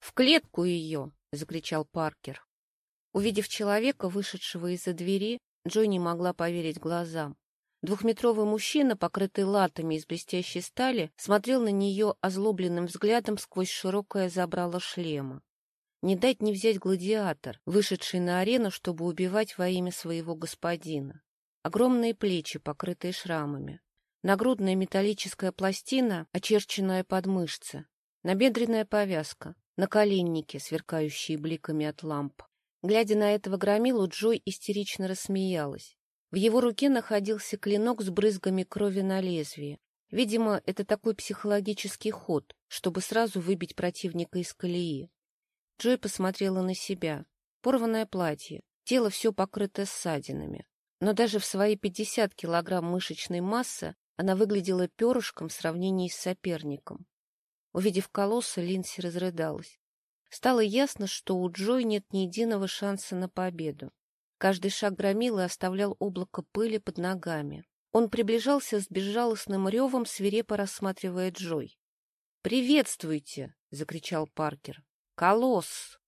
«В клетку ее!» — закричал Паркер. Увидев человека, вышедшего из-за двери, Джой могла поверить глазам. Двухметровый мужчина, покрытый латами из блестящей стали, смотрел на нее озлобленным взглядом сквозь широкое забрало шлема. Не дать не взять гладиатор, вышедший на арену, чтобы убивать во имя своего господина. Огромные плечи, покрытые шрамами. Нагрудная металлическая пластина, очерченная под мышцы. Набедренная повязка. Наколенники, сверкающие бликами от ламп. Глядя на этого громилу, Джой истерично рассмеялась. В его руке находился клинок с брызгами крови на лезвии. Видимо, это такой психологический ход, чтобы сразу выбить противника из колеи. Джой посмотрела на себя. Порванное платье, тело все покрыто ссадинами. Но даже в свои 50 килограмм мышечной массы она выглядела перышком в сравнении с соперником. Увидев колосса, Линси разрыдалась. Стало ясно, что у Джой нет ни единого шанса на победу. Каждый шаг громилы оставлял облако пыли под ногами. Он приближался с безжалостным ревом, свирепо рассматривая Джой. «Приветствуйте!» — закричал Паркер. «Колосс!»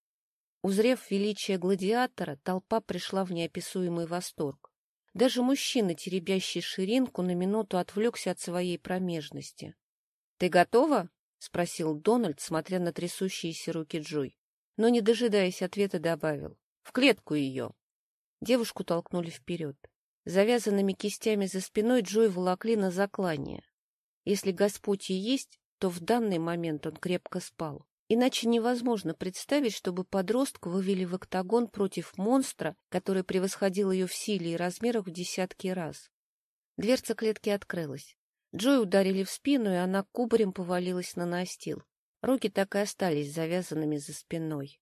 Узрев величие гладиатора, толпа пришла в неописуемый восторг. Даже мужчина, теребящий ширинку, на минуту отвлекся от своей промежности. — Ты готова? — спросил Дональд, смотря на трясущиеся руки Джой. Но, не дожидаясь ответа, добавил. — В клетку ее! Девушку толкнули вперед. Завязанными кистями за спиной Джой волокли на заклание. Если Господь и есть, то в данный момент он крепко спал. Иначе невозможно представить, чтобы подростку вывели в октагон против монстра, который превосходил ее в силе и размерах в десятки раз. Дверца клетки открылась. Джой ударили в спину, и она кубарем повалилась на настил. Руки так и остались завязанными за спиной.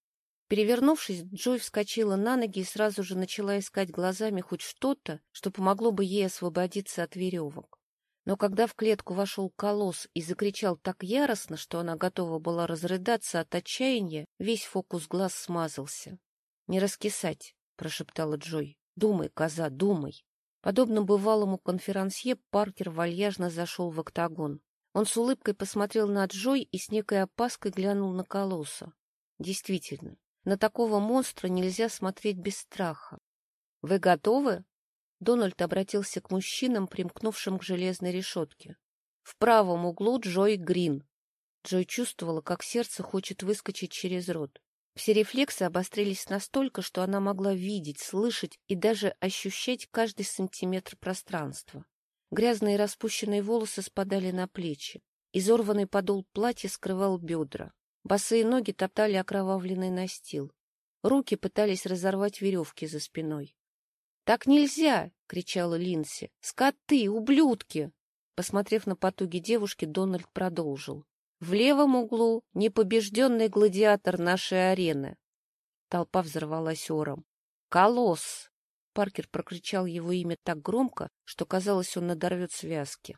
Перевернувшись, Джой вскочила на ноги и сразу же начала искать глазами хоть что-то, что помогло бы ей освободиться от веревок. Но когда в клетку вошел колосс и закричал так яростно, что она готова была разрыдаться от отчаяния, весь фокус глаз смазался. — Не раскисать, — прошептала Джой. — Думай, коза, думай. Подобно бывалому конферансье, Паркер вальяжно зашел в октагон. Он с улыбкой посмотрел на Джой и с некой опаской глянул на колосса. Действительно, на такого монстра нельзя смотреть без страха. — Вы готовы? Дональд обратился к мужчинам, примкнувшим к железной решетке. В правом углу Джой Грин. Джой чувствовала, как сердце хочет выскочить через рот. Все рефлексы обострились настолько, что она могла видеть, слышать и даже ощущать каждый сантиметр пространства. Грязные распущенные волосы спадали на плечи. Изорванный подол платья скрывал бедра. Босые ноги топтали окровавленный настил. Руки пытались разорвать веревки за спиной. — Так нельзя! — кричала Линси. — Скоты, ублюдки! Посмотрев на потуги девушки, Дональд продолжил. В левом углу непобежденный гладиатор нашей арены. Толпа взорвалась ором. «Колосс!» Паркер прокричал его имя так громко, что казалось, он надорвет связки.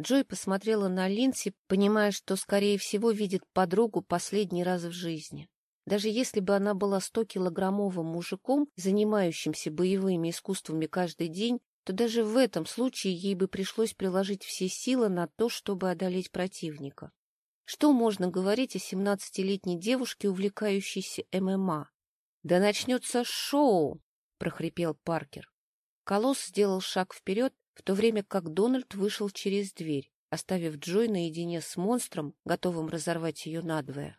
Джой посмотрела на Линси, понимая, что, скорее всего, видит подругу последний раз в жизни. Даже если бы она была стокилограммовым мужиком, занимающимся боевыми искусствами каждый день, то даже в этом случае ей бы пришлось приложить все силы на то, чтобы одолеть противника. Что можно говорить о семнадцатилетней девушке, увлекающейся ММА? — Да начнется шоу! — прохрипел Паркер. Колосс сделал шаг вперед, в то время как Дональд вышел через дверь, оставив Джой наедине с монстром, готовым разорвать ее надвое.